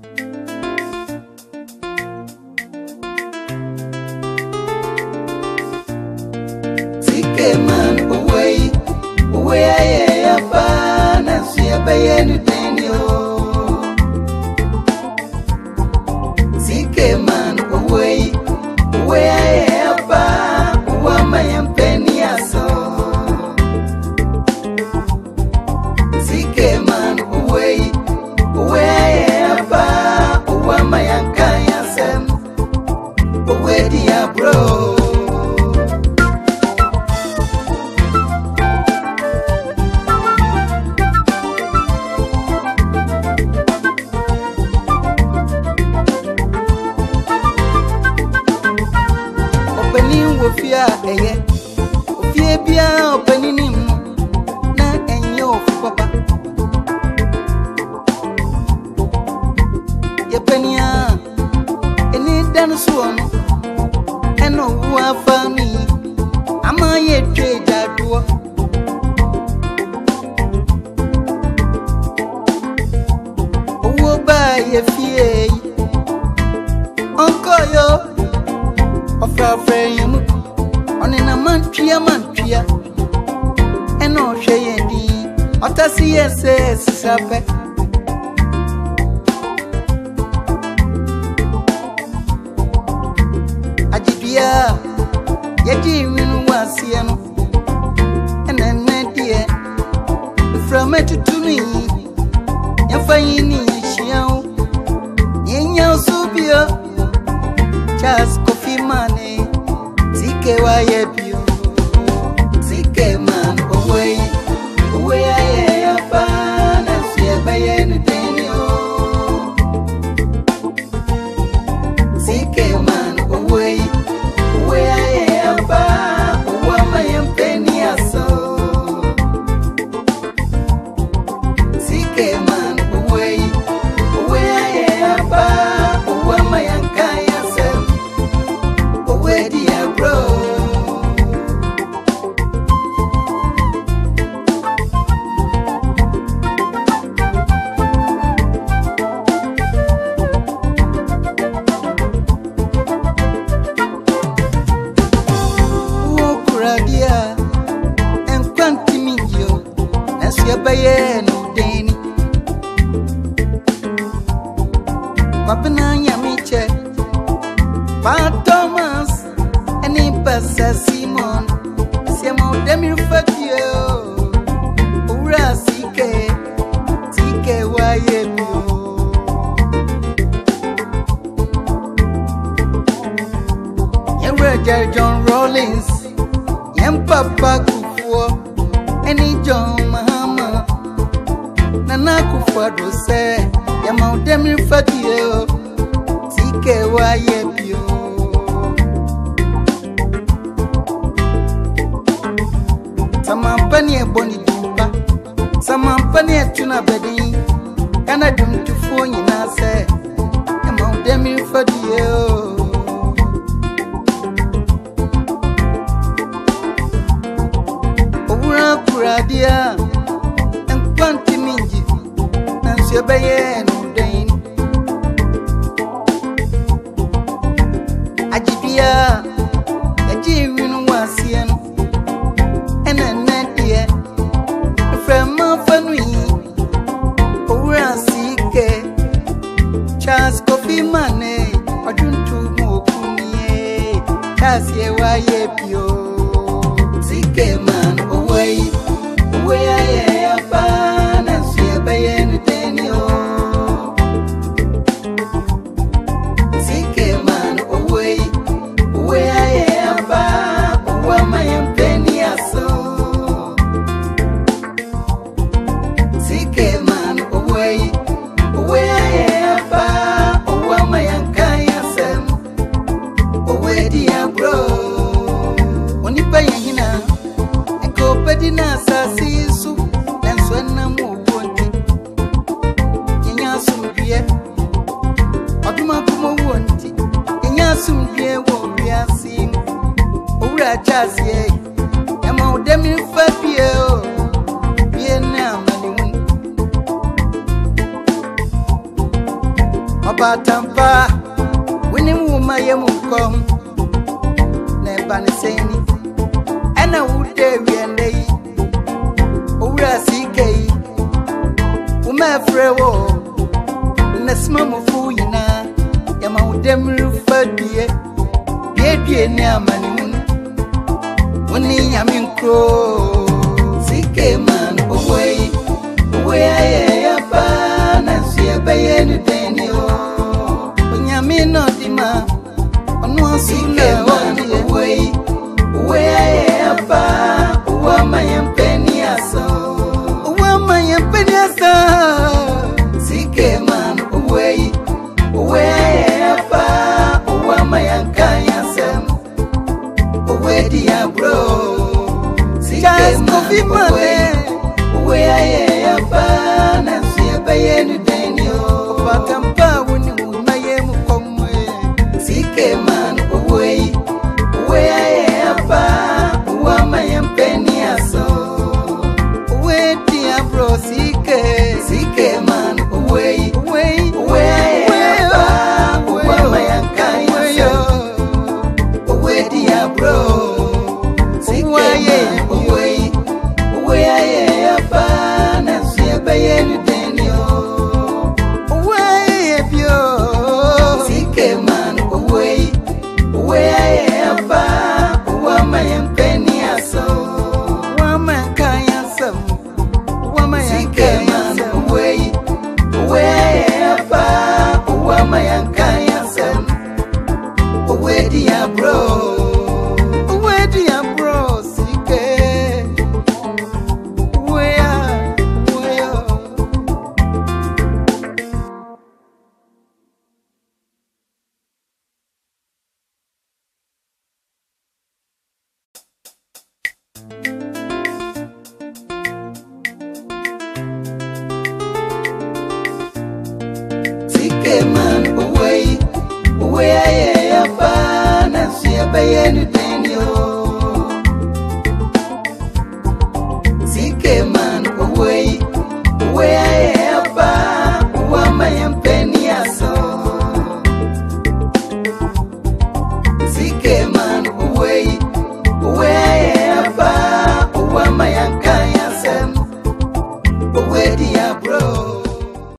Take it, no so no ɛna ɔwo afa no ama yɛ twa agyadoɔ owó baa yɛ fie yi ɔnkɔ yɔ ɔfrafra yɛn mu ɔnena mantwia mantwia ɛna ɔhwɛ yɛn dii ɔtase yɛ sɛ sisa pɛ. edi winu wasie no ene ne die From frame tutuni yafa yini yishiao yenya usubio Charles Kofi Mane TKYP yɛbɛyɛ no den ni wabena nyame kyɛ thomas ne pɛsɛ simon siɛma wodɛmirefadie o owura sike sike wayɛ bi o john rollins yɛn papa kufuɔ ne john maha Nana Akufo-Addo sẹ́ yẹ máa ń dẹ́mi fẹ́kìyẹ o tí kẹwàá ayé bí o. Samampa ni ẹ̀bọ ni dùnpa, samampa ni ẹ̀tún abẹ́dín, kánà dùmtúfó nyinaa sẹ́ yẹ máa ń dẹ́mi fẹ́kìyẹ o. Òwúrọ̀ bɛyɛ no dɛn agye biara agye ewi no wɔ aseɛ no ɛna nnɛ deɛ mframa fa no yi owura siike charles kofi mane ɔdwonto mu okun yie charles yɛ bio siike ma. jasi owura jasi ẹ ẹ o bíẹ na ẹba ní sẹyìn ni ẹnna wù dé wíẹ ndé yìí owura sí ike yìí wù má ẹ fẹrẹ wọ nà ebie ne amane mu no wo ne nyame nkuro sike man owó yi owó ayɛ yɛ paa nanso yɛbɛyɛ ne o onyame na ma ɔno asike wo ¿Qué quemar. man away away I am and see a bay anything you man away away I am